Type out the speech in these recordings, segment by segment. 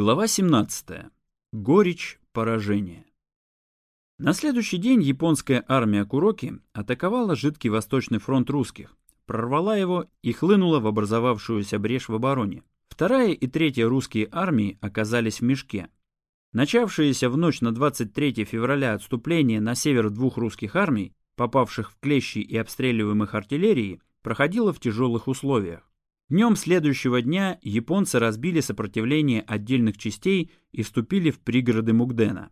Глава 17. Горечь поражения. На следующий день японская армия Куроки атаковала жидкий восточный фронт русских, прорвала его и хлынула в образовавшуюся брешь в обороне. Вторая и третья русские армии оказались в мешке. Начавшееся в ночь на 23 февраля отступление на север двух русских армий, попавших в клещи и обстреливаемых артиллерией, проходило в тяжелых условиях. Днем следующего дня японцы разбили сопротивление отдельных частей и вступили в пригороды Мугдена.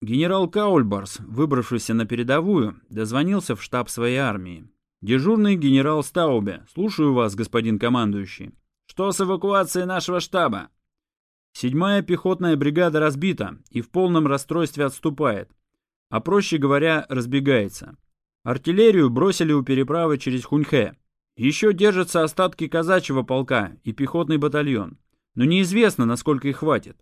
Генерал Каульбарс, выбравшийся на передовую, дозвонился в штаб своей армии. «Дежурный генерал Стаубе, слушаю вас, господин командующий. Что с эвакуацией нашего штаба?» Седьмая пехотная бригада разбита и в полном расстройстве отступает, а проще говоря, разбегается. Артиллерию бросили у переправы через Хуньхэ. Еще держатся остатки казачьего полка и пехотный батальон, но неизвестно, насколько их хватит.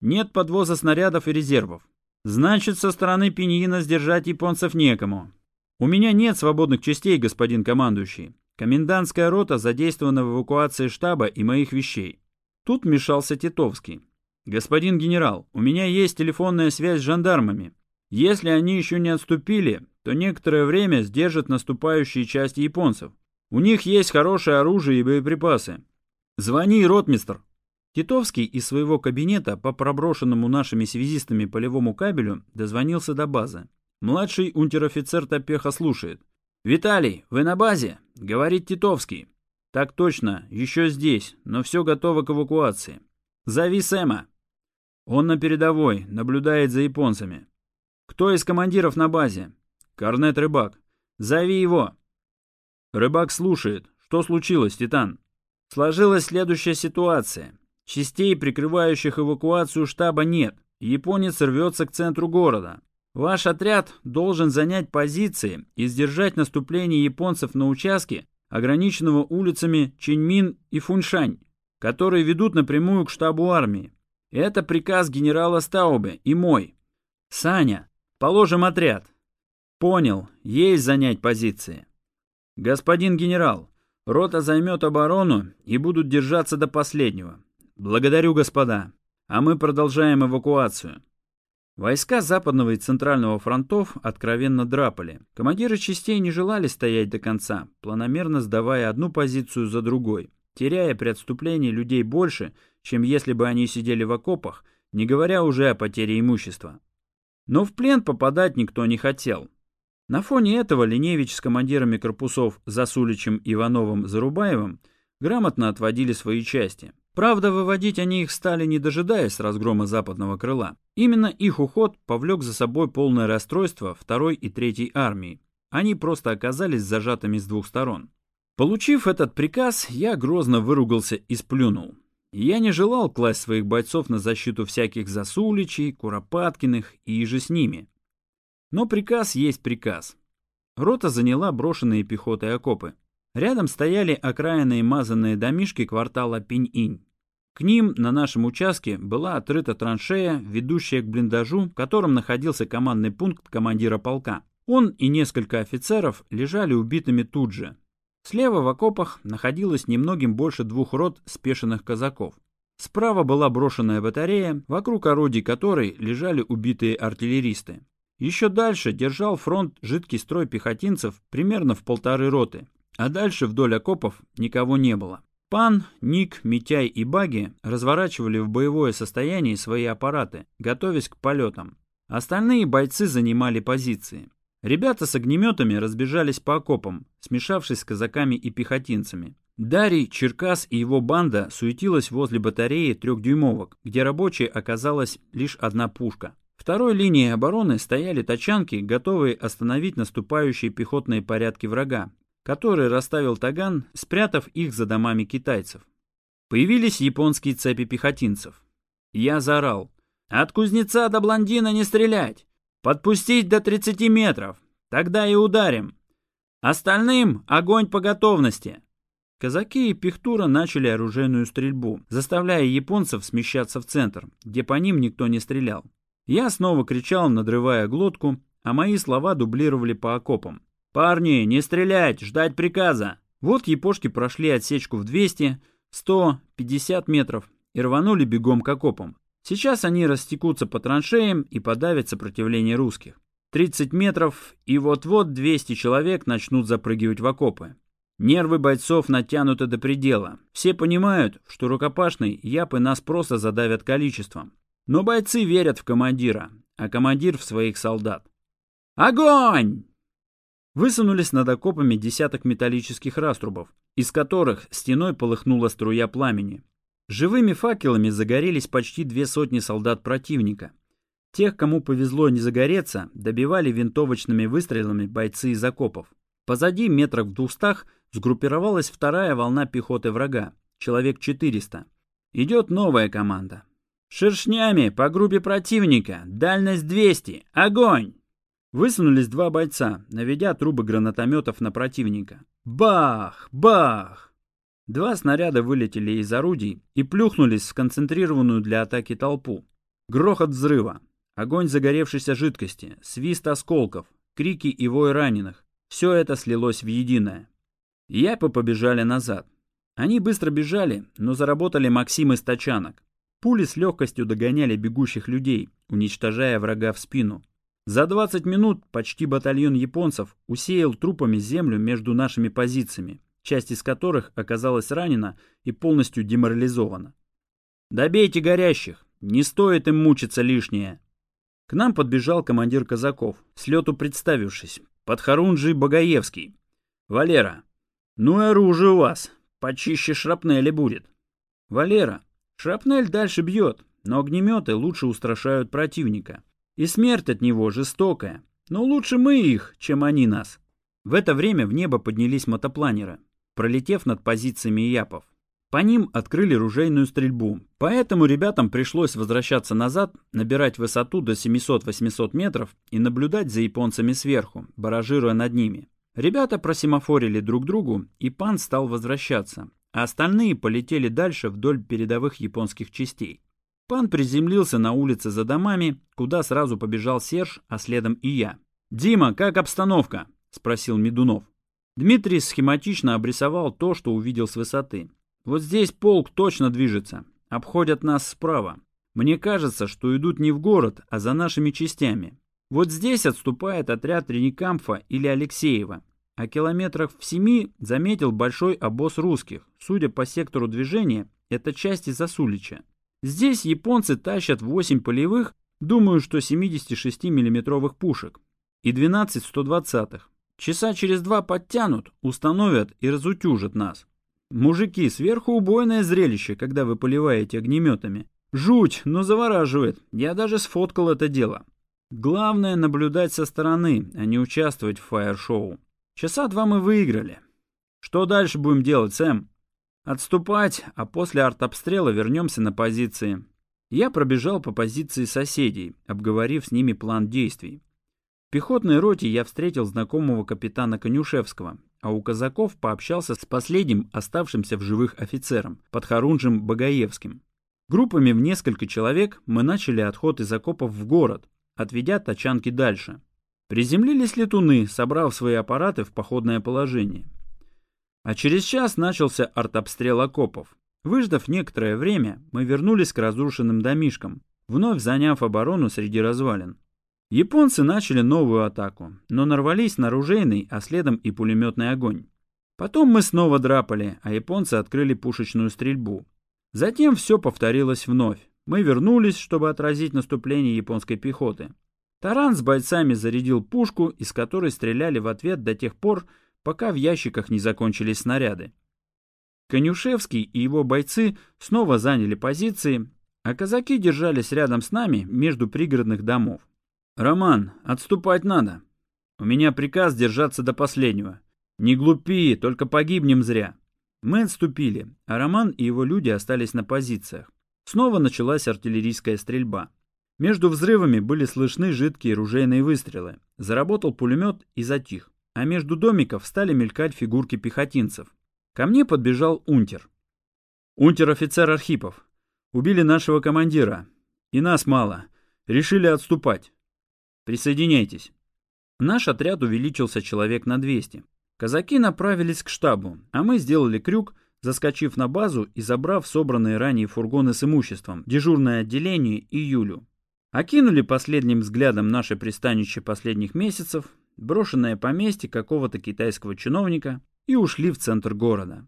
Нет подвоза снарядов и резервов. Значит, со стороны Пиньина сдержать японцев некому. У меня нет свободных частей, господин командующий. Комендантская рота задействована в эвакуации штаба и моих вещей. Тут вмешался Титовский. Господин генерал, у меня есть телефонная связь с жандармами. Если они еще не отступили, то некоторое время сдержат наступающие части японцев. У них есть хорошее оружие и боеприпасы. Звони, ротмистр. Титовский из своего кабинета по проброшенному нашими связистами полевому кабелю дозвонился до базы. Младший унтер-офицер Топеха слушает. «Виталий, вы на базе?» — говорит Титовский. «Так точно, еще здесь, но все готово к эвакуации. Зови Сэма». Он на передовой, наблюдает за японцами. «Кто из командиров на базе?» «Корнет Рыбак». «Зови его». Рыбак слушает. Что случилось, Титан? Сложилась следующая ситуация. Частей, прикрывающих эвакуацию штаба, нет. Японец рвется к центру города. Ваш отряд должен занять позиции и сдержать наступление японцев на участке, ограниченного улицами Чиньмин и Фуньшань, которые ведут напрямую к штабу армии. Это приказ генерала Стаубе и мой. Саня, положим отряд. Понял, есть занять позиции. «Господин генерал, рота займет оборону и будут держаться до последнего. Благодарю, господа. А мы продолжаем эвакуацию». Войска Западного и Центрального фронтов откровенно драпали. Командиры частей не желали стоять до конца, планомерно сдавая одну позицию за другой, теряя при отступлении людей больше, чем если бы они сидели в окопах, не говоря уже о потере имущества. Но в плен попадать никто не хотел. На фоне этого Леневич с командирами корпусов Засуличем, Ивановым, Зарубаевым грамотно отводили свои части. Правда, выводить они их стали, не дожидаясь разгрома западного крыла. Именно их уход повлек за собой полное расстройство второй и третьей армии. Они просто оказались зажатыми с двух сторон. Получив этот приказ, я грозно выругался и сплюнул. Я не желал класть своих бойцов на защиту всяких Засуличей, Куропаткиных и же с ними. Но приказ есть приказ. Рота заняла брошенные пехотой окопы. Рядом стояли окраинные мазанные домишки квартала Пинь-Инь. К ним на нашем участке была отрыта траншея, ведущая к блиндажу, в котором находился командный пункт командира полка. Он и несколько офицеров лежали убитыми тут же. Слева в окопах находилось немногим больше двух рот спешенных казаков. Справа была брошенная батарея, вокруг орудий которой лежали убитые артиллеристы. Еще дальше держал фронт жидкий строй пехотинцев примерно в полторы роты, а дальше вдоль окопов никого не было. Пан, Ник, Митяй и Баги разворачивали в боевое состояние свои аппараты, готовясь к полетам. Остальные бойцы занимали позиции. Ребята с огнеметами разбежались по окопам, смешавшись с казаками и пехотинцами. Дарий, Черкас и его банда суетилась возле батареи трехдюймовок, где рабочей оказалась лишь одна пушка. Второй линией обороны стояли тачанки, готовые остановить наступающие пехотные порядки врага, который расставил таган, спрятав их за домами китайцев. Появились японские цепи пехотинцев. Я заорал. «От кузнеца до блондина не стрелять! Подпустить до 30 метров! Тогда и ударим! Остальным огонь по готовности!» Казаки и Пихтура начали оружейную стрельбу, заставляя японцев смещаться в центр, где по ним никто не стрелял. Я снова кричал, надрывая глотку, а мои слова дублировали по окопам. «Парни, не стрелять, ждать приказа!» Вот япошки прошли отсечку в 200, 100, 50 метров и рванули бегом к окопам. Сейчас они растекутся по траншеям и подавят сопротивление русских. 30 метров, и вот-вот 200 человек начнут запрыгивать в окопы. Нервы бойцов натянуты до предела. Все понимают, что рукопашный япы нас просто задавят количеством. Но бойцы верят в командира, а командир в своих солдат. Огонь! Высунулись над окопами десяток металлических раструбов, из которых стеной полыхнула струя пламени. Живыми факелами загорелись почти две сотни солдат противника. Тех, кому повезло не загореться, добивали винтовочными выстрелами бойцы из окопов. Позади, метрах в двухстах, сгруппировалась вторая волна пехоты врага, человек 400. Идет новая команда. «Шершнями по группе противника! Дальность 200! Огонь!» Высунулись два бойца, наведя трубы гранатометов на противника. Бах! Бах! Два снаряда вылетели из орудий и плюхнулись в сконцентрированную для атаки толпу. Грохот взрыва, огонь загоревшейся жидкости, свист осколков, крики и вой раненых. Все это слилось в единое. Япы побежали назад. Они быстро бежали, но заработали Максим из тачанок. Пули с легкостью догоняли бегущих людей, уничтожая врага в спину. За 20 минут почти батальон японцев усеял трупами землю между нашими позициями, часть из которых оказалась ранена и полностью деморализована. «Добейте горящих! Не стоит им мучиться лишнее!» К нам подбежал командир казаков, с лету представившись, Подхорунжий Багаевский. «Валера, ну и оружие у вас. Почище шрапнели будет. Валера, шрапнель дальше бьет, но огнеметы лучше устрашают противника. И смерть от него жестокая. Но лучше мы их, чем они нас. В это время в небо поднялись мотопланеры, пролетев над позициями япов. По ним открыли ружейную стрельбу, поэтому ребятам пришлось возвращаться назад, набирать высоту до 700-800 метров и наблюдать за японцами сверху, баражируя над ними. Ребята просимофорили друг другу, и пан стал возвращаться, а остальные полетели дальше вдоль передовых японских частей. Пан приземлился на улице за домами, куда сразу побежал Серж, а следом и я. «Дима, как обстановка?» – спросил Медунов. Дмитрий схематично обрисовал то, что увидел с высоты. «Вот здесь полк точно движется. Обходят нас справа. Мне кажется, что идут не в город, а за нашими частями. Вот здесь отступает отряд Реникамфа или Алексеева, а километрах в семи заметил большой обоз русских. Судя по сектору движения, это части Засулича. Здесь японцы тащат 8 полевых, думаю, что 76 миллиметровых пушек и 12 120-х. Часа через два подтянут, установят и разутюжат нас. Мужики, сверху убойное зрелище, когда вы поливаете огнеметами. Жуть, но завораживает. Я даже сфоткал это дело. Главное наблюдать со стороны, а не участвовать в фаер-шоу. Часа два мы выиграли. Что дальше будем делать, Сэм? Отступать, а после артобстрела вернемся на позиции. Я пробежал по позиции соседей, обговорив с ними план действий. В пехотной роте я встретил знакомого капитана Конюшевского, а у казаков пообщался с последним оставшимся в живых офицером, подхорунжем Багаевским. Группами в несколько человек мы начали отход из окопов в город, отведя тачанки дальше. Приземлились летуны, собрав свои аппараты в походное положение. А через час начался артобстрел окопов. Выждав некоторое время, мы вернулись к разрушенным домишкам, вновь заняв оборону среди развалин. Японцы начали новую атаку, но нарвались на ружейный, а следом и пулеметный огонь. Потом мы снова драпали, а японцы открыли пушечную стрельбу. Затем все повторилось вновь. Мы вернулись, чтобы отразить наступление японской пехоты. Таран с бойцами зарядил пушку, из которой стреляли в ответ до тех пор, пока в ящиках не закончились снаряды. Конюшевский и его бойцы снова заняли позиции, а казаки держались рядом с нами между пригородных домов. «Роман, отступать надо. У меня приказ держаться до последнего. Не глупи, только погибнем зря». Мы отступили, а Роман и его люди остались на позициях. Снова началась артиллерийская стрельба. Между взрывами были слышны жидкие ружейные выстрелы. Заработал пулемет и затих. А между домиков стали мелькать фигурки пехотинцев. Ко мне подбежал унтер. «Унтер-офицер Архипов. Убили нашего командира. И нас мало. Решили отступать. Присоединяйтесь». Наш отряд увеличился человек на 200. Казаки направились к штабу, а мы сделали крюк, заскочив на базу и забрав собранные ранее фургоны с имуществом, дежурное отделение и Юлю. Окинули последним взглядом наше пристанище последних месяцев, брошенное поместье какого-то китайского чиновника и ушли в центр города.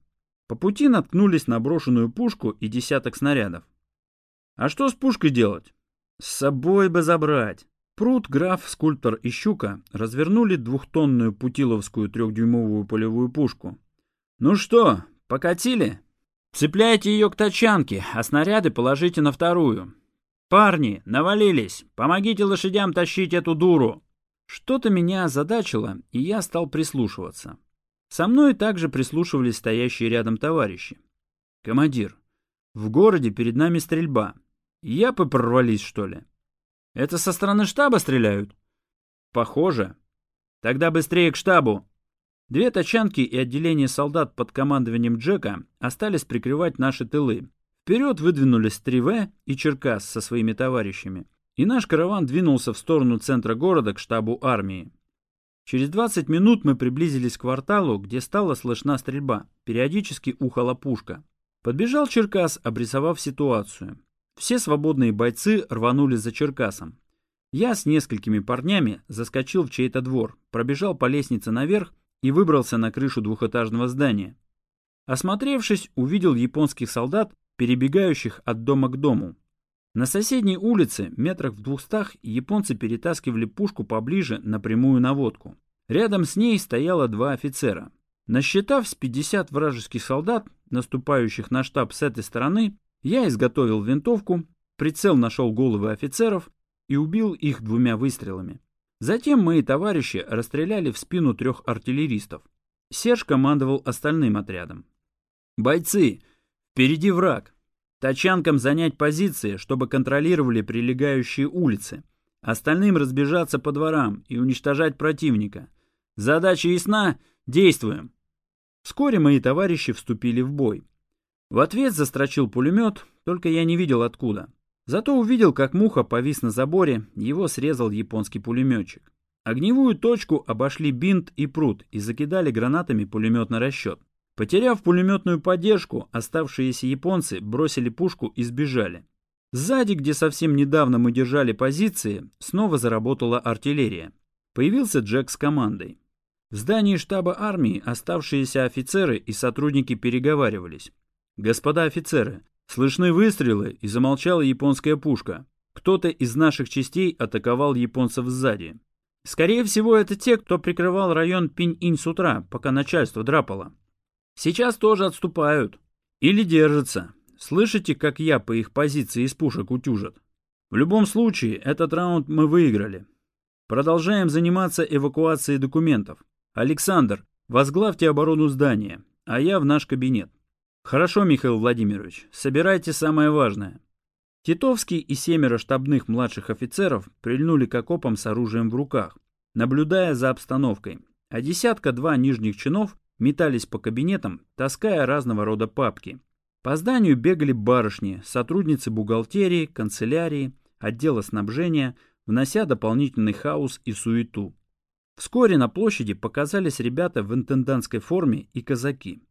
По пути наткнулись на брошенную пушку и десяток снарядов. А что с пушкой делать? С собой бы забрать. Пруд, граф, скульптор и щука развернули двухтонную путиловскую трехдюймовую полевую пушку. Ну что, покатили? Цепляйте ее к тачанке, а снаряды положите на вторую. Парни, навалились, помогите лошадям тащить эту дуру. Что-то меня озадачило, и я стал прислушиваться. Со мной также прислушивались стоящие рядом товарищи. «Командир, в городе перед нами стрельба. Япы прорвались, что ли?» «Это со стороны штаба стреляют?» «Похоже. Тогда быстрее к штабу!» Две тачанки и отделение солдат под командованием Джека остались прикрывать наши тылы. Вперед выдвинулись Триве и Черкас со своими товарищами, и наш караван двинулся в сторону центра города к штабу армии. Через 20 минут мы приблизились к кварталу, где стала слышна стрельба. Периодически ухала пушка. Подбежал Черкас, обрисовав ситуацию. Все свободные бойцы рванули за Черкасом. Я с несколькими парнями заскочил в чей-то двор, пробежал по лестнице наверх и выбрался на крышу двухэтажного здания. Осмотревшись, увидел японских солдат, перебегающих от дома к дому. На соседней улице, метрах в двухстах, японцы перетаскивали пушку поближе на прямую наводку. Рядом с ней стояло два офицера. Насчитав с 50 вражеских солдат, наступающих на штаб с этой стороны, я изготовил винтовку, прицел нашел головы офицеров и убил их двумя выстрелами. Затем мои товарищи расстреляли в спину трех артиллеристов. Серж командовал остальным отрядом. «Бойцы, впереди враг. Тачанкам занять позиции, чтобы контролировали прилегающие улицы. Остальным разбежаться по дворам и уничтожать противника. Задача ясна? Действуем. Вскоре мои товарищи вступили в бой. В ответ застрочил пулемет, только я не видел откуда. Зато увидел, как муха повис на заборе, его срезал японский пулеметчик. Огневую точку обошли бинт и пруд и закидали гранатами пулеметный расчет. Потеряв пулеметную поддержку, оставшиеся японцы бросили пушку и сбежали. Сзади, где совсем недавно мы держали позиции, снова заработала артиллерия. Появился Джек с командой. В здании штаба армии оставшиеся офицеры и сотрудники переговаривались. «Господа офицеры, слышны выстрелы, и замолчала японская пушка. Кто-то из наших частей атаковал японцев сзади. Скорее всего, это те, кто прикрывал район Пинь-Инь с утра, пока начальство драпало. Сейчас тоже отступают. Или держатся. Слышите, как я по их позиции из пушек утюжат? В любом случае, этот раунд мы выиграли. Продолжаем заниматься эвакуацией документов. Александр, возглавьте оборону здания, а я в наш кабинет. Хорошо, Михаил Владимирович, собирайте самое важное. Титовский и семеро штабных младших офицеров прильнули к окопам с оружием в руках, наблюдая за обстановкой, а десятка-два нижних чинов метались по кабинетам, таская разного рода папки. По зданию бегали барышни, сотрудницы бухгалтерии, канцелярии, отдела снабжения, внося дополнительный хаос и суету. Вскоре на площади показались ребята в интендантской форме и казаки.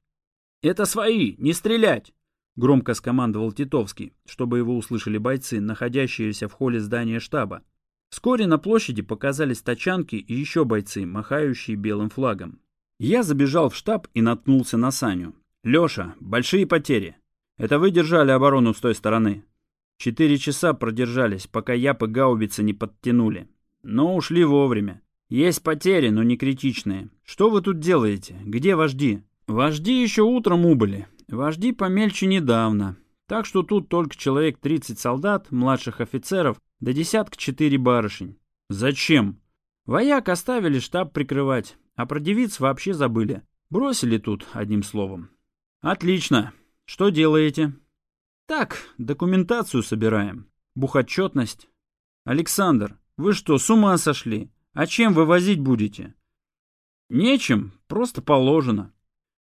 «Это свои! Не стрелять!» — громко скомандовал Титовский, чтобы его услышали бойцы, находящиеся в холле здания штаба. Вскоре на площади показались тачанки и еще бойцы, махающие белым флагом. Я забежал в штаб и наткнулся на Саню. «Леша, большие потери. Это вы держали оборону с той стороны?» Четыре часа продержались, пока япы гаубицы не подтянули. Но ушли вовремя. Есть потери, но не критичные. Что вы тут делаете? Где вожди? Вожди еще утром убыли. Вожди помельче недавно. Так что тут только человек 30 солдат, младших офицеров, да десятка четыре барышень. Зачем? Вояк оставили штаб прикрывать. А про девиц вообще забыли. Бросили тут, одним словом. Отлично. Что делаете? Так, документацию собираем. Бухотчетность. Александр, вы что, с ума сошли? А чем вывозить будете? Нечем, просто положено.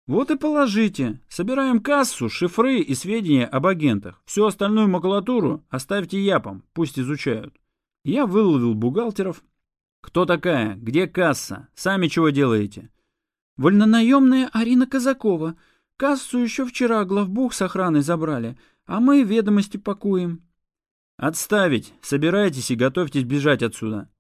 Вот и положите. Собираем кассу, шифры и сведения об агентах. Всю остальную макулатуру оставьте япам, пусть изучают. Я выловил бухгалтеров, «Кто такая? Где касса? Сами чего делаете?» «Вольнонаемная Арина Казакова. Кассу еще вчера главбух с охраной забрали, а мы ведомости пакуем». «Отставить! Собирайтесь и готовьтесь бежать отсюда!»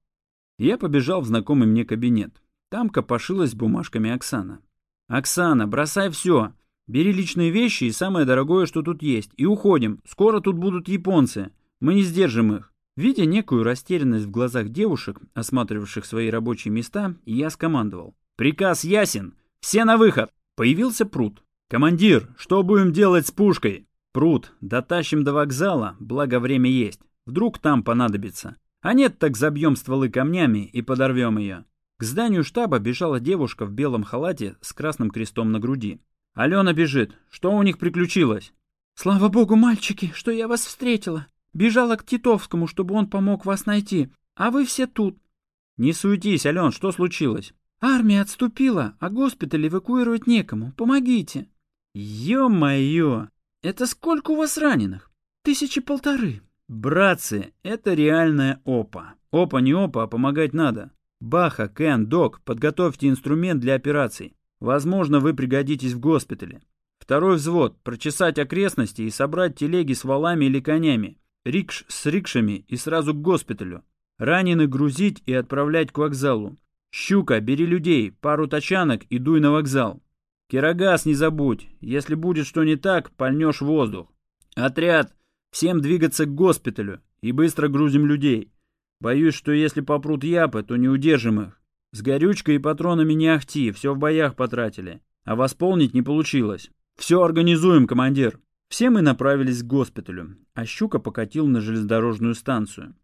Я побежал в знакомый мне кабинет. Там копошилась бумажками Оксана. «Оксана, бросай все! Бери личные вещи и самое дорогое, что тут есть, и уходим. Скоро тут будут японцы. Мы не сдержим их». Видя некую растерянность в глазах девушек, осматривавших свои рабочие места, я скомандовал. «Приказ ясен! Все на выход!» Появился пруд. «Командир, что будем делать с пушкой?» «Пруд. Дотащим до вокзала, благо время есть. Вдруг там понадобится. А нет, так забьем стволы камнями и подорвем ее». К зданию штаба бежала девушка в белом халате с красным крестом на груди. «Алена бежит. Что у них приключилось?» «Слава богу, мальчики, что я вас встретила. Бежала к Титовскому, чтобы он помог вас найти. А вы все тут». «Не суетись, Ален, что случилось?» «Армия отступила, а госпиталь эвакуировать некому. Помогите». «Ё-моё! Это сколько у вас раненых? Тысячи полторы». «Братцы, это реальная ОПА. ОПА не ОПА, а помогать надо. Баха, Кен, Док, подготовьте инструмент для операций. Возможно, вы пригодитесь в госпитале. Второй взвод – прочесать окрестности и собрать телеги с валами или конями, рикш с рикшами и сразу к госпиталю. Раненых грузить и отправлять к вокзалу. Щука, бери людей, пару тачанок и дуй на вокзал. Кирогаз не забудь, если будет что не так, пальнешь воздух. Отряд, всем двигаться к госпиталю и быстро грузим людей. Боюсь, что если попрут япы, то не удержим их. С горючкой и патронами не ахти, все в боях потратили. А восполнить не получилось. Все организуем, командир. Все мы направились к госпиталю, а Щука покатил на железнодорожную станцию.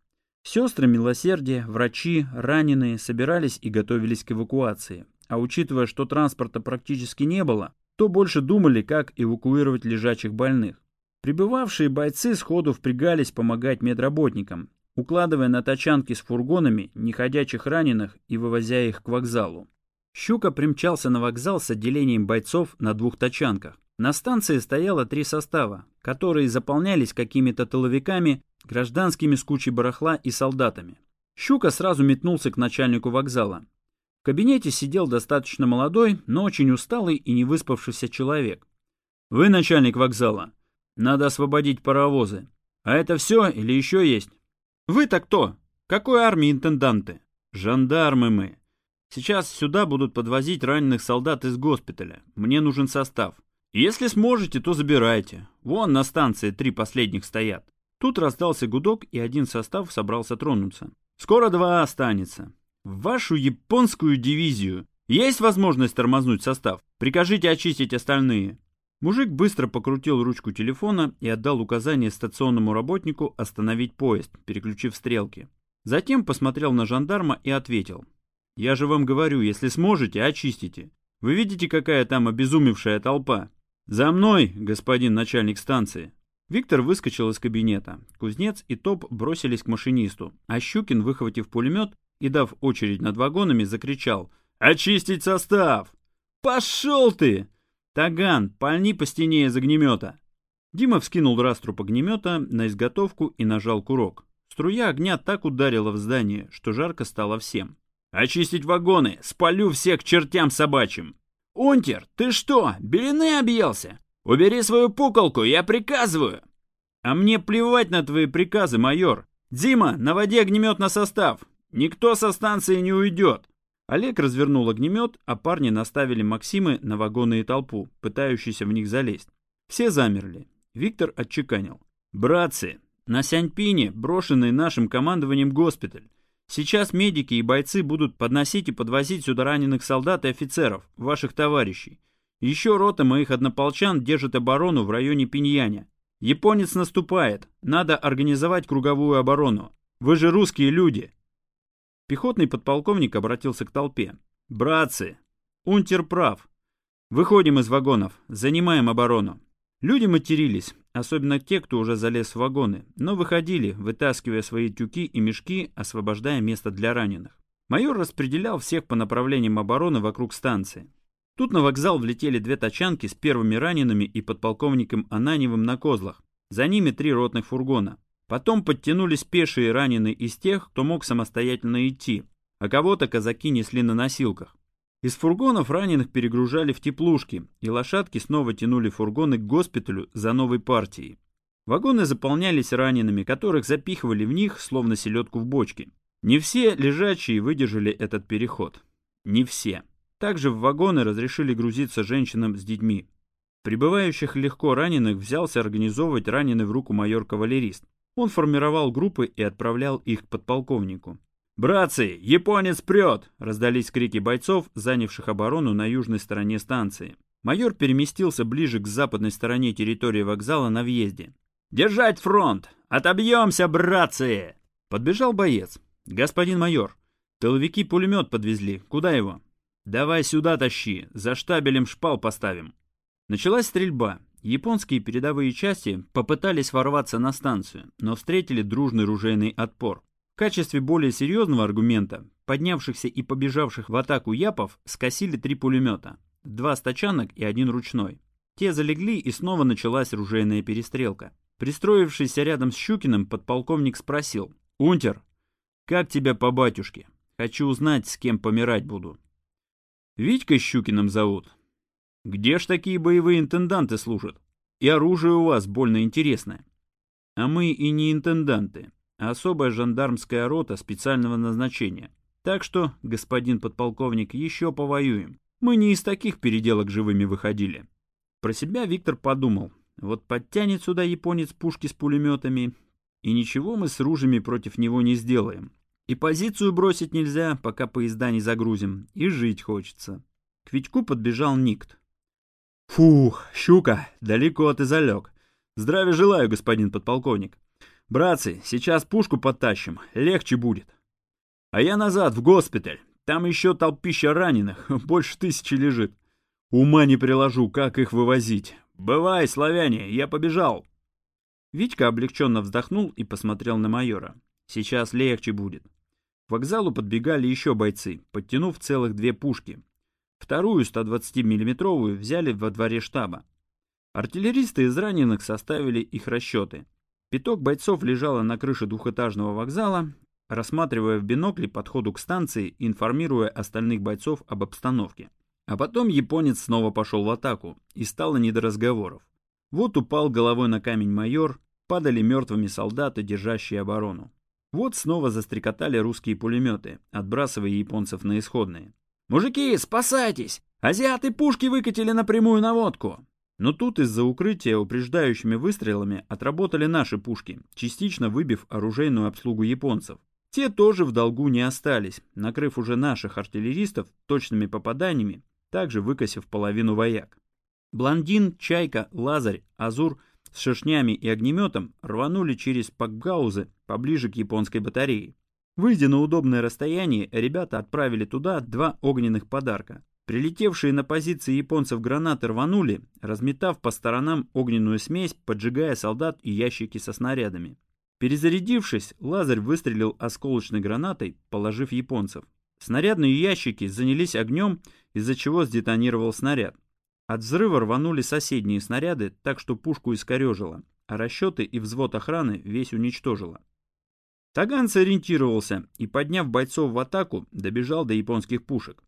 Сестры милосердия, врачи, раненые собирались и готовились к эвакуации. А учитывая, что транспорта практически не было, то больше думали, как эвакуировать лежачих больных. Прибывавшие бойцы сходу впрягались помогать медработникам, укладывая на тачанки с фургонами неходячих раненых и вывозя их к вокзалу. Щука примчался на вокзал с отделением бойцов на двух тачанках. На станции стояло три состава, которые заполнялись какими-то тыловиками, гражданскими с кучей барахла и солдатами. Щука сразу метнулся к начальнику вокзала. В кабинете сидел достаточно молодой, но очень усталый и невыспавшийся человек. «Вы начальник вокзала. Надо освободить паровозы. А это все или еще есть?» Вы-то кто? Какой армии интенданты? Жандармы мы. Сейчас сюда будут подвозить раненых солдат из госпиталя. Мне нужен состав. Если сможете, то забирайте. Вон на станции три последних стоят. Тут раздался гудок, и один состав собрался тронуться. Скоро два останется. В вашу японскую дивизию есть возможность тормознуть состав? Прикажите очистить остальные. Мужик быстро покрутил ручку телефона и отдал указание стационному работнику остановить поезд, переключив стрелки. Затем посмотрел на жандарма и ответил. «Я же вам говорю, если сможете, очистите. Вы видите, какая там обезумевшая толпа? За мной, господин начальник станции!» Виктор выскочил из кабинета. Кузнец и Топ бросились к машинисту, а Щукин, выхватив пулемет и дав очередь над вагонами, закричал «Очистить состав!» «Пошел ты!» «Таган, пальни по стене из огнемета!» Дима вскинул раструб огнемета на изготовку и нажал курок. Струя огня так ударила в здание, что жарко стало всем. «Очистить вагоны! Спалю всех чертям собачьим!» «Унтер, ты что, белины объелся? Убери свою пуколку, я приказываю!» «А мне плевать на твои приказы, майор! Дима, наводи огнемет на состав! Никто со станции не уйдет!» Олег развернул огнемет, а парни наставили Максимы на вагоны и толпу, пытающиеся в них залезть. Все замерли. Виктор отчеканил. «Братцы, на Сяньпине, брошенный нашим командованием госпиталь. Сейчас медики и бойцы будут подносить и подвозить сюда раненых солдат и офицеров, ваших товарищей. Еще рота моих однополчан держит оборону в районе Пиньяня. Японец наступает, надо организовать круговую оборону. Вы же русские люди, Пехотный подполковник обратился к толпе. «Братцы, унтер прав. Выходим из вагонов, занимаем оборону». Люди матерились, особенно те, кто уже залез в вагоны, но выходили, вытаскивая свои тюки и мешки, освобождая место для раненых. Майор распределял всех по направлениям обороны вокруг станции. Тут на вокзал влетели две тачанки с первыми ранеными и подполковником Ананевым на козлах. За ними три ротных фургона. Потом подтянулись пешие раненые из тех, кто мог самостоятельно идти, а кого-то казаки несли на носилках. Из фургонов раненых перегружали в теплушки, и лошадки снова тянули фургоны к госпиталю за новой партией. Вагоны заполнялись ранеными, которых запихивали в них, словно селедку в бочке. Не все лежачие выдержали этот переход. Не все. Также в вагоны разрешили грузиться женщинам с детьми. Прибывающих легко раненых взялся организовывать раненый в руку майор-кавалерист. Он формировал группы и отправлял их к подполковнику. «Братцы, японец прет!» — раздались крики бойцов, занявших оборону на южной стороне станции. Майор переместился ближе к западной стороне территории вокзала на въезде. «Держать фронт! Отобьемся, братцы!» Подбежал боец. «Господин майор, тыловики пулемет подвезли. Куда его?» «Давай сюда тащи, за штабелем шпал поставим». Началась стрельба. Японские передовые части попытались ворваться на станцию, но встретили дружный ружейный отпор. Качестве более серьезного аргумента, поднявшихся и побежавших в атаку япов скосили три пулемета, два стачанок и один ручной. Те залегли и снова началась ружейная перестрелка. Пристроившийся рядом с Щукиным, подполковник спросил. «Унтер, как тебя по батюшке? Хочу узнать, с кем помирать буду». «Витька Щукиным зовут. Где ж такие боевые интенданты служат? И оружие у вас больно интересное. А мы и не интенданты, особая жандармская рота специального назначения. Так что, господин подполковник, еще повоюем. Мы не из таких переделок живыми выходили. Про себя Виктор подумал. Вот подтянет сюда японец пушки с пулеметами, и ничего мы с ружьями против него не сделаем. И позицию бросить нельзя, пока поезда не загрузим, и жить хочется. К Витьку подбежал Никт. Фух, щука, далеко ты залег. Здравия желаю, господин подполковник. Братцы, сейчас пушку подтащим, легче будет. А я назад, в госпиталь. Там еще толпища раненых, больше тысячи лежит. Ума не приложу, как их вывозить. Бывай, славяне, я побежал. Витька облегченно вздохнул и посмотрел на майора. Сейчас легче будет. К вокзалу подбегали еще бойцы, подтянув целых две пушки. Вторую 120-миллиметровую взяли во дворе штаба. Артиллеристы из раненых составили их расчеты. Пяток бойцов лежало на крыше двухэтажного вокзала, рассматривая в бинокле подходу к станции и информируя остальных бойцов об обстановке. А потом японец снова пошел в атаку, и стало не до разговоров. Вот упал головой на камень майор, падали мертвыми солдаты, держащие оборону. Вот снова застрекотали русские пулеметы, отбрасывая японцев на исходные. «Мужики, спасайтесь! Азиаты пушки выкатили на прямую наводку!» Но тут из-за укрытия упреждающими выстрелами отработали наши пушки, частично выбив оружейную обслугу японцев. Те тоже в долгу не остались, накрыв уже наших артиллеристов точными попаданиями, также выкосив половину вояк. Блондин, Чайка, Лазарь, Азур с шершнями и огнеметом рванули через пакгаузы поближе к японской батарее. Выйдя на удобное расстояние, ребята отправили туда два огненных подарка. Прилетевшие на позиции японцев гранаты рванули, разметав по сторонам огненную смесь, поджигая солдат и ящики со снарядами. Перезарядившись, Лазарь выстрелил осколочной гранатой, положив японцев. Снарядные ящики занялись огнем, из-за чего сдетонировал снаряд. От взрыва рванули соседние снаряды, так что пушку искорежило, а расчеты и взвод охраны весь уничтожило. Таган сориентировался и, подняв бойцов в атаку, добежал до японских пушек.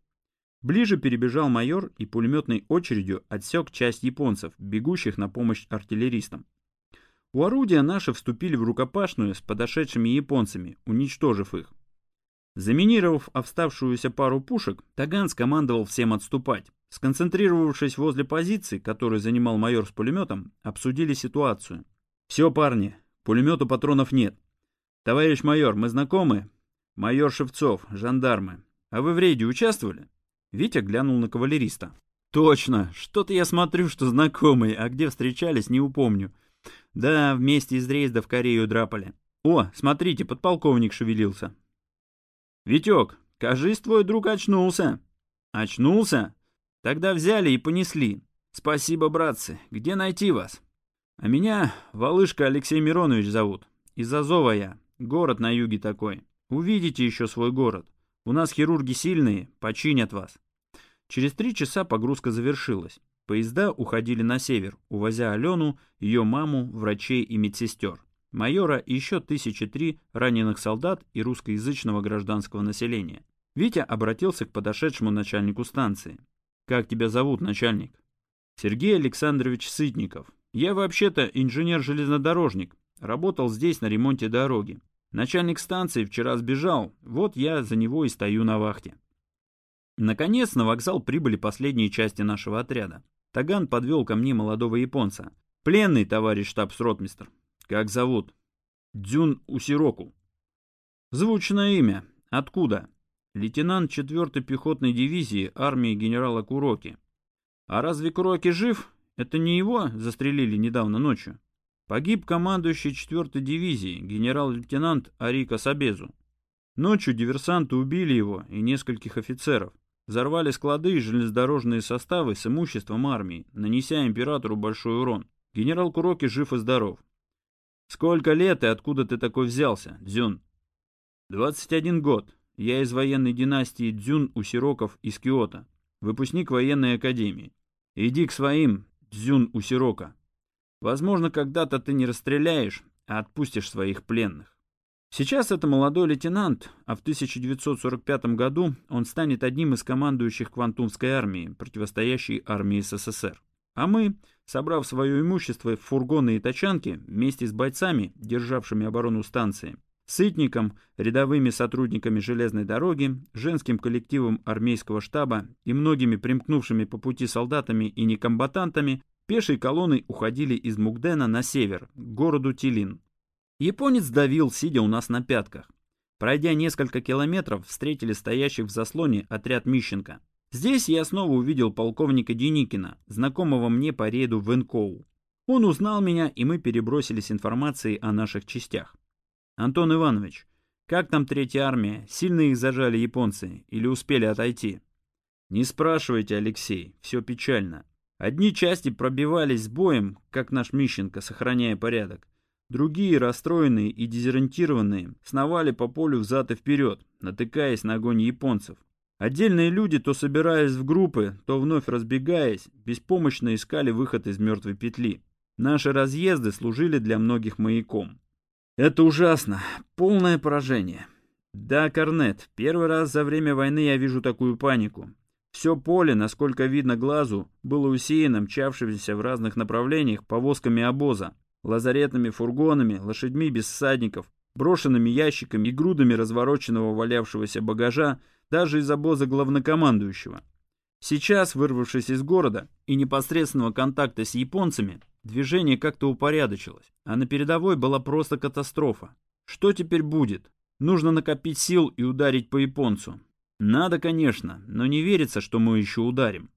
Ближе перебежал майор и пулеметной очередью отсек часть японцев, бегущих на помощь артиллеристам. У орудия наши вступили в рукопашную с подошедшими японцами, уничтожив их. Заминировав оставшуюся пару пушек, Таган скомандовал всем отступать. Сконцентрировавшись возле позиции, которую занимал майор с пулеметом, обсудили ситуацию. «Все, парни, пулемету патронов нет. «Товарищ майор, мы знакомы?» «Майор Шевцов, жандармы. А вы в рейде участвовали?» Витя глянул на кавалериста. «Точно! Что-то я смотрю, что знакомые, а где встречались, не упомню. Да, вместе из рейда в Корею драпали. О, смотрите, подполковник шевелился». «Витек, кажись, твой друг очнулся». «Очнулся? Тогда взяли и понесли. Спасибо, братцы. Где найти вас?» «А меня Волышка Алексей Миронович зовут. Из Азова я. Город на юге такой. Увидите еще свой город. У нас хирурги сильные, починят вас. Через три часа погрузка завершилась. Поезда уходили на север, увозя Алену, ее маму, врачей и медсестер, майора и еще тысячи три раненых солдат и русскоязычного гражданского населения. Витя обратился к подошедшему начальнику станции. «Как тебя зовут, начальник?» «Сергей Александрович Сытников. Я вообще-то инженер-железнодорожник. Работал здесь на ремонте дороги. Начальник станции вчера сбежал, вот я за него и стою на вахте». Наконец на вокзал прибыли последние части нашего отряда. Таган подвел ко мне молодого японца. «Пленный, товарищ штабс-ротмистр. Как зовут?» «Дзюн Усироку». «Звучное имя. Откуда?» «Лейтенант 4-й пехотной дивизии армии генерала Куроки». «А разве Куроки жив? Это не его застрелили недавно ночью?» Погиб командующий 4-й дивизии, генерал-лейтенант Арика Сабезу. Ночью диверсанты убили его и нескольких офицеров. Взорвали склады и железнодорожные составы с имуществом армии, нанеся императору большой урон. Генерал Куроки жив и здоров. Сколько лет и откуда ты такой взялся, Дзюн? 21 год. Я из военной династии Дзюн Усироков из Киото. Выпускник военной академии. Иди к своим, Дзюн Усирока. Возможно, когда-то ты не расстреляешь, а отпустишь своих пленных. Сейчас это молодой лейтенант, а в 1945 году он станет одним из командующих Квантунской армии, противостоящей армии СССР. А мы, собрав свое имущество в фургоны и тачанки, вместе с бойцами, державшими оборону станции, сытником, рядовыми сотрудниками железной дороги, женским коллективом армейского штаба и многими примкнувшими по пути солдатами и некомбатантами, пешей колонной уходили из Мугдена на север, к городу Тилин. Японец давил, сидя у нас на пятках. Пройдя несколько километров, встретили стоящих в заслоне отряд Мищенко. Здесь я снова увидел полковника Деникина, знакомого мне по рейду в Энкоу. Он узнал меня, и мы перебросились информацией о наших частях. «Антон Иванович, как там третья армия? Сильно их зажали японцы или успели отойти?» «Не спрашивайте, Алексей, все печально. Одни части пробивались с боем, как наш Мищенко, сохраняя порядок. Другие, расстроенные и дезориентированные, сновали по полю взад и вперед, натыкаясь на огонь японцев. Отдельные люди, то собираясь в группы, то вновь разбегаясь, беспомощно искали выход из мертвой петли. Наши разъезды служили для многих маяком. Это ужасно. Полное поражение. Да, Корнет, первый раз за время войны я вижу такую панику. Все поле, насколько видно глазу, было усеяно мчавшимися в разных направлениях повозками обоза лазаретными фургонами, лошадьми без всадников, брошенными ящиками и грудами развороченного валявшегося багажа даже из обоза главнокомандующего. Сейчас, вырвавшись из города и непосредственного контакта с японцами, движение как-то упорядочилось, а на передовой была просто катастрофа. Что теперь будет? Нужно накопить сил и ударить по японцу. Надо, конечно, но не верится, что мы еще ударим.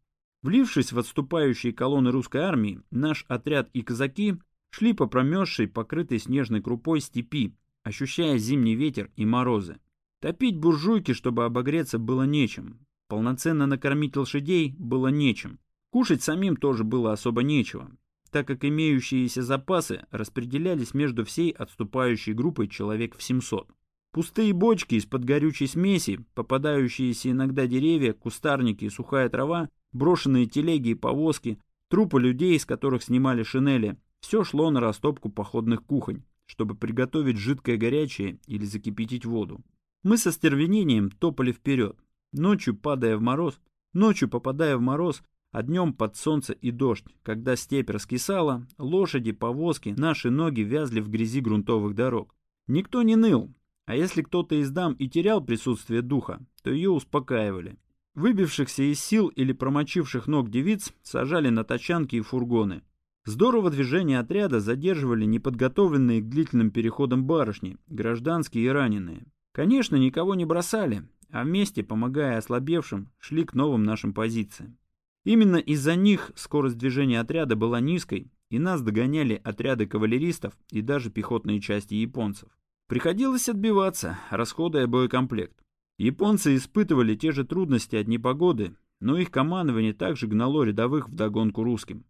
Влившись в отступающие колонны русской армии, наш отряд и казаки Шли по промерзшей, покрытой снежной крупой степи, ощущая зимний ветер и морозы. Топить буржуйки, чтобы обогреться, было нечем. Полноценно накормить лошадей было нечем. Кушать самим тоже было особо нечего, так как имеющиеся запасы распределялись между всей отступающей группой человек в 700. Пустые бочки из-под горючей смеси, попадающиеся иногда деревья, кустарники и сухая трава, брошенные телеги и повозки, трупы людей, из которых снимали шинели, все шло на растопку походных кухонь, чтобы приготовить жидкое горячее или закипятить воду. Мы со стервенением топали вперед, ночью падая в мороз, ночью попадая в мороз, а днем под солнце и дождь, когда степь раскисала, лошади, повозки, наши ноги вязли в грязи грунтовых дорог. Никто не ныл, а если кто-то из дам и терял присутствие духа, то ее успокаивали. Выбившихся из сил или промочивших ног девиц сажали на тачанки и фургоны, Здорово движение отряда задерживали неподготовленные к длительным переходам барышни, гражданские и раненые. Конечно, никого не бросали, а вместе, помогая ослабевшим, шли к новым нашим позициям. Именно из-за них скорость движения отряда была низкой, и нас догоняли отряды кавалеристов и даже пехотные части японцев. Приходилось отбиваться, расходуя боекомплект. Японцы испытывали те же трудности от непогоды, но их командование также гнало рядовых вдогонку русским.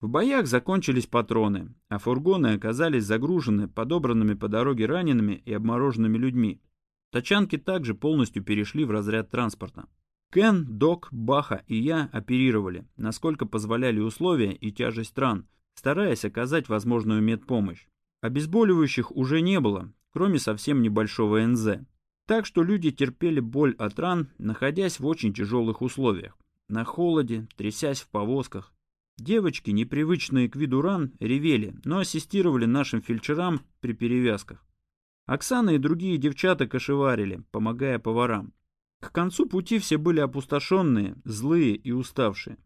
В боях закончились патроны, а фургоны оказались загружены подобранными по дороге ранеными и обмороженными людьми. Тачанки также полностью перешли в разряд транспорта. Кен, Док, Баха и я оперировали, насколько позволяли условия и тяжесть стран, стараясь оказать возможную медпомощь. Обезболивающих уже не было, кроме совсем небольшого НЗ. Так что люди терпели боль от ран, находясь в очень тяжелых условиях. На холоде, трясясь в повозках. Девочки, непривычные к виду ран, ревели, но ассистировали нашим фельдшерам при перевязках. Оксана и другие девчата кошеварили, помогая поварам. К концу пути все были опустошенные, злые и уставшие.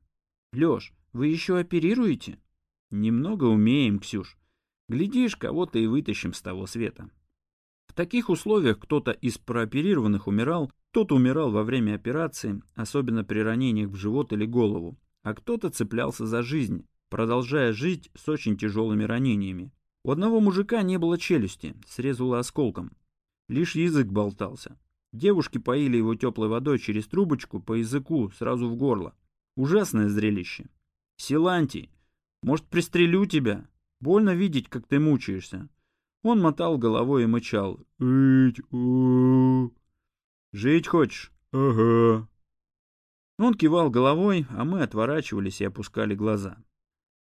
«Леш, вы еще оперируете?» «Немного умеем, Ксюш. Глядишь, кого-то и вытащим с того света». Таких условиях кто-то из прооперированных умирал, кто-то умирал во время операции, особенно при ранениях в живот или голову, а кто-то цеплялся за жизнь, продолжая жить с очень тяжелыми ранениями. У одного мужика не было челюсти, срезало осколком. Лишь язык болтался. Девушки поили его теплой водой через трубочку по языку сразу в горло. Ужасное зрелище. Силантий, может, пристрелю тебя? Больно видеть, как ты мучаешься. Он мотал головой и мычал. «Ить, «Жить хочешь?» «Ага». Он кивал головой, а мы отворачивались и опускали глаза.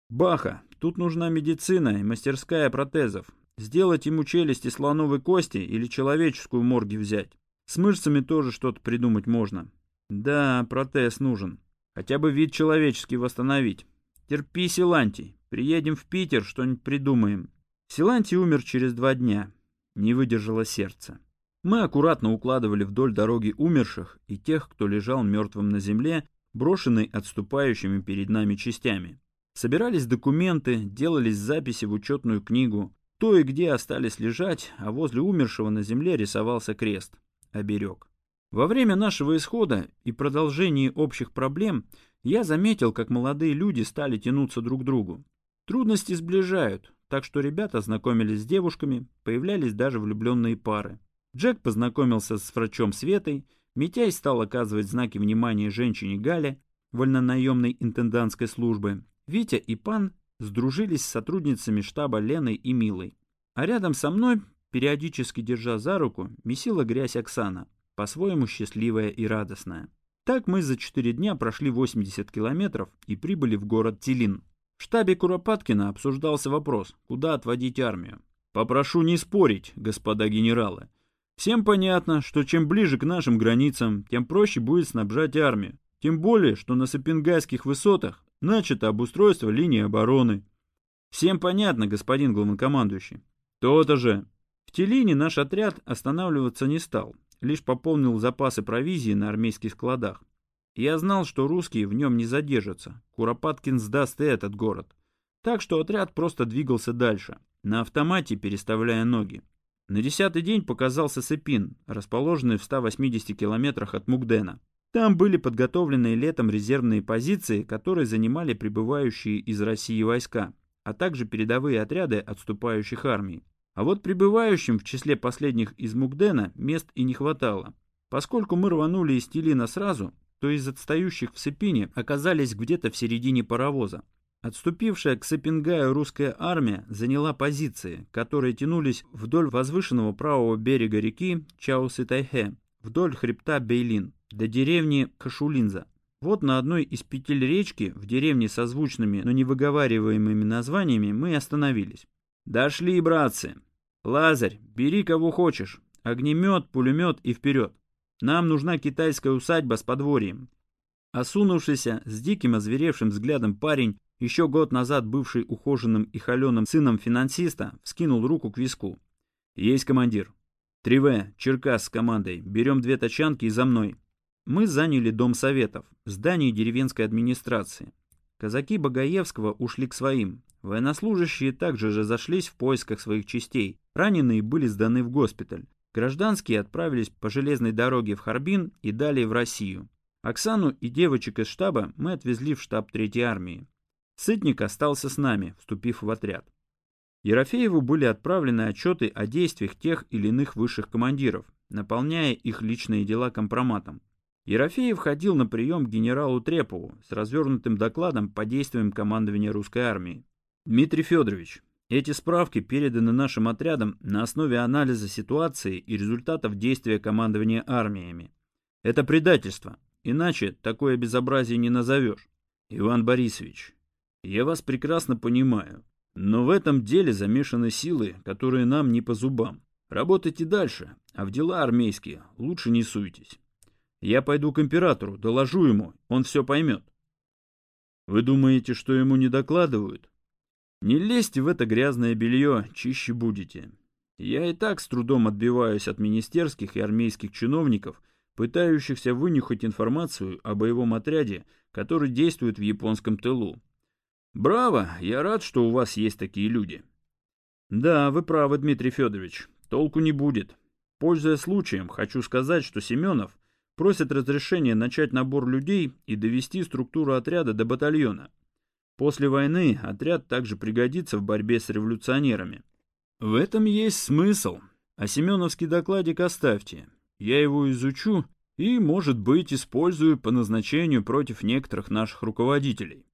«Баха, тут нужна медицина и мастерская протезов. Сделать ему челюсти слоновой кости или человеческую морги взять. С мышцами тоже что-то придумать можно. Да, протез нужен. Хотя бы вид человеческий восстановить. Терпи, Силантий. Приедем в Питер, что-нибудь придумаем. Силантий умер через два дня. Не выдержало сердце. Мы аккуратно укладывали вдоль дороги умерших и тех, кто лежал мертвым на земле, брошенный отступающими перед нами частями. Собирались документы, делались записи в учетную книгу. То и где остались лежать, а возле умершего на земле рисовался крест. Оберег. Во время нашего исхода и продолжения общих проблем я заметил, как молодые люди стали тянуться друг к другу. Трудности сближают, так что ребята знакомились с девушками, появлялись даже влюбленные пары. Джек познакомился с врачом Светой, Митяй стал оказывать знаки внимания женщине Гале, вольнонаемной интендантской службы. Витя и Пан сдружились с сотрудницами штаба Леной и Милой. А рядом со мной, периодически держа за руку, месила грязь Оксана, по-своему счастливая и радостная. Так мы за четыре дня прошли 80 километров и прибыли в город Телин. В штабе Куропаткина обсуждался вопрос, куда отводить армию. «Попрошу не спорить, господа генералы. Всем понятно, что чем ближе к нашим границам, тем проще будет снабжать армию. Тем более, что на Сапенгайских высотах начато обустройство линии обороны. Всем понятно, господин главнокомандующий. То-то же. В Телине наш отряд останавливаться не стал, лишь пополнил запасы провизии на армейских складах. Я знал, что русские в нем не задержатся. Куропаткин сдаст и этот город. Так что отряд просто двигался дальше, на автомате переставляя ноги. На десятый день показался Сепин, расположенный в 180 километрах от Мугдена. Там были подготовлены летом резервные позиции, которые занимали прибывающие из России войска, а также передовые отряды отступающих армий. А вот прибывающим в числе последних из Мугдена мест и не хватало. Поскольку мы рванули из Телина сразу, то из отстающих в Сепине оказались где-то в середине паровоза. Отступившая к Сапингаю русская армия заняла позиции, которые тянулись вдоль возвышенного правого берега реки Чауситайхе, вдоль хребта Бейлин, до деревни Кашулинза. Вот на одной из петель речки, в деревне со звучными, но не выговариваемыми названиями, мы остановились. «Дошли, братцы! Лазарь, бери кого хочешь, огнемет, пулемет и вперед! Нам нужна китайская усадьба с подворьем!» Осунувшийся, с диким озверевшим взглядом парень еще год назад бывший ухоженным и холеным сыном финансиста, вскинул руку к виску. «Есть командир. 3В, Черкас с командой. Берем две тачанки и за мной». Мы заняли Дом Советов, здание деревенской администрации. Казаки Багаевского ушли к своим. Военнослужащие также же зашлись в поисках своих частей. Раненые были сданы в госпиталь. Гражданские отправились по железной дороге в Харбин и далее в Россию. Оксану и девочек из штаба мы отвезли в штаб Третьей армии. Сытник остался с нами, вступив в отряд. Ерофееву были отправлены отчеты о действиях тех или иных высших командиров, наполняя их личные дела компроматом. Ерофеев ходил на прием к генералу Трепову с развернутым докладом по действиям командования русской армии. Дмитрий Федорович, эти справки переданы нашим отрядам на основе анализа ситуации и результатов действия командования армиями. Это предательство, иначе такое безобразие не назовешь. Иван Борисович, я вас прекрасно понимаю, но в этом деле замешаны силы, которые нам не по зубам. Работайте дальше, а в дела армейские лучше не суйтесь. Я пойду к императору, доложу ему, он все поймет. Вы думаете, что ему не докладывают? Не лезьте в это грязное белье, чище будете. Я и так с трудом отбиваюсь от министерских и армейских чиновников, пытающихся вынюхать информацию о боевом отряде, который действует в японском тылу. Браво, я рад, что у вас есть такие люди. Да, вы правы, Дмитрий Федорович, толку не будет. Пользуясь случаем, хочу сказать, что Семенов просит разрешения начать набор людей и довести структуру отряда до батальона. После войны отряд также пригодится в борьбе с революционерами. В этом есть смысл. А Семеновский докладик оставьте. Я его изучу и, может быть, использую по назначению против некоторых наших руководителей.